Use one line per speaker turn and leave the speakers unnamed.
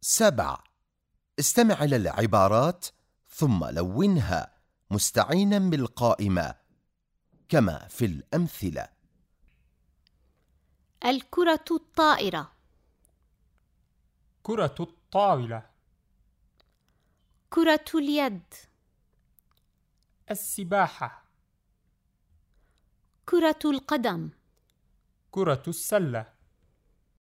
سبع. استمع إلى العبارات ثم لونها مستعينا بالقائمة كما في الأمثلة.
الكرة الطائرة.
كرة الطاولة.
كرة اليد.
السباحة.
كرة القدم.
كرة السلة.